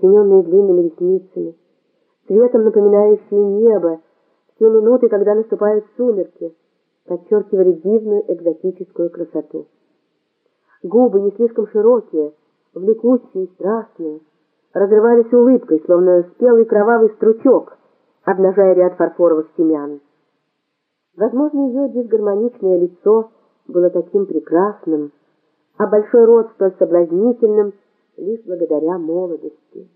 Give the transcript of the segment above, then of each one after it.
тененные длинными ресницами, цветом напоминающие небо, в те минуты, когда наступают сумерки, подчеркивали дивную экзотическую красоту. Губы не слишком широкие, влекущие страстные, разрывались улыбкой, словно спелый кровавый стручок, обнажая ряд фарфоровых семян. Возможно, ее дисгармоничное лицо было таким прекрасным, а большой рот столь соблазнительным лишь благодаря молодости.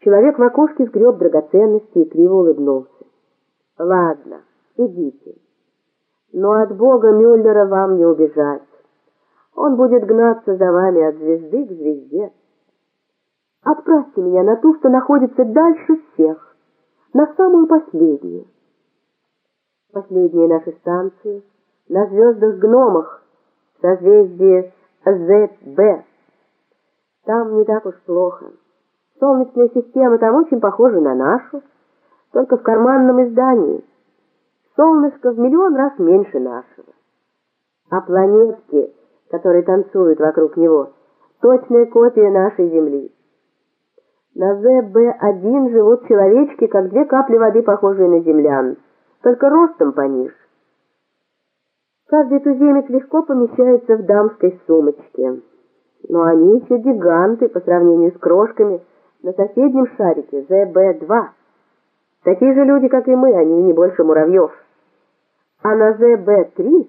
Человек в окошке сгреб драгоценности и криво улыбнулся. «Ладно, идите. Но от Бога Мюллера вам не убежать. Он будет гнаться за вами от звезды к звезде. Отправьте меня на ту, что находится дальше всех, на самую последнюю. Последние наши станции на звездах-гномах, созвездие ЗБ. Там не так уж плохо. Солнечная система там очень похожа на нашу, только в карманном издании. Солнышко в миллион раз меньше нашего. А планетки, которые танцуют вокруг него, точная копия нашей Земли. На ЗБ-1 живут человечки, как две капли воды, похожие на землян, только ростом пониже. Каждый туземец легко помещается в дамской сумочке. Но они еще гиганты по сравнению с крошками на соседнем шарике ЗБ-2. Такие же люди, как и мы, они не больше муравьев. А на ЗБ-3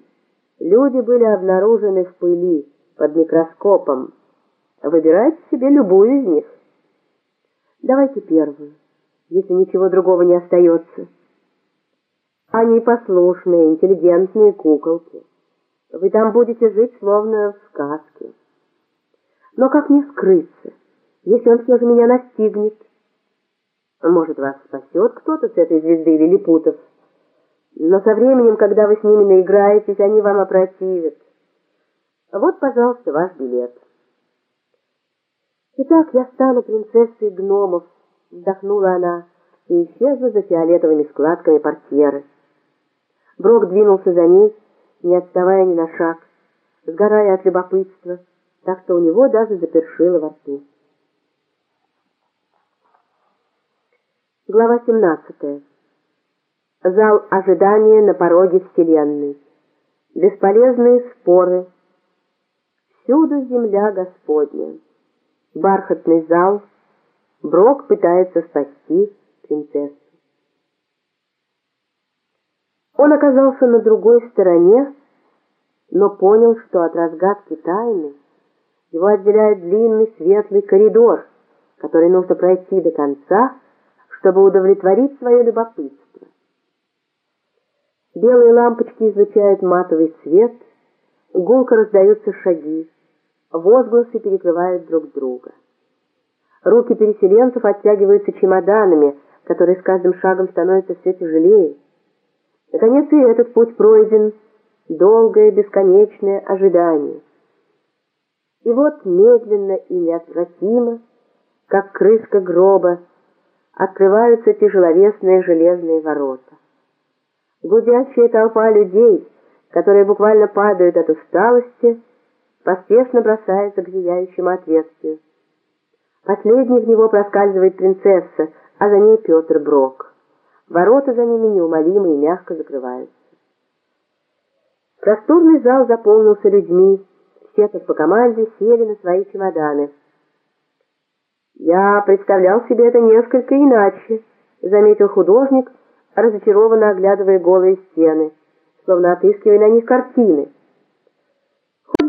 люди были обнаружены в пыли под микроскопом. Выбирайте себе любую из них. Давайте первую, если ничего другого не остается. Они послушные, интеллигентные куколки. Вы там будете жить словно в сказке. Но как мне скрыться, если он все же меня настигнет? Может, вас спасет кто-то с этой звезды лилипутов? Но со временем, когда вы с ними наиграетесь, они вам опротивят. Вот, пожалуйста, ваш билет. Итак, я стану принцессой гномов, вздохнула она и исчезла за фиолетовыми складками портьеры. Брок двинулся за ней, не отставая ни на шаг, сгорая от любопытства, так что у него даже запершило во рту. Глава 17. Зал ожидания на пороге Вселенной. Бесполезные споры. Всюду земля Господня. Бархатный зал. Брок пытается спасти принцессу. Он оказался на другой стороне, но понял, что от разгадки тайны его отделяет длинный светлый коридор, который нужно пройти до конца, чтобы удовлетворить свое любопытство. Белые лампочки излучают матовый свет, гулко раздаются шаги, возгласы перекрывают друг друга. Руки переселенцев оттягиваются чемоданами, которые с каждым шагом становятся все тяжелее. Наконец и этот путь пройден, долгое бесконечное ожидание. И вот медленно и неотвратимо, как крышка гроба, открываются тяжеловесные железные ворота. Гудящая толпа людей, которые буквально падают от усталости, поспешно бросается к зияющему отверстию. Последней в него проскальзывает принцесса, а за ней Петр Брок. Ворота за ними неумолимо и мягко закрываются. Просторный зал заполнился людьми, все как по команде сели на свои чемоданы. «Я представлял себе это несколько иначе», — заметил художник, разочарованно оглядывая голые стены, словно отыскивая на них картины.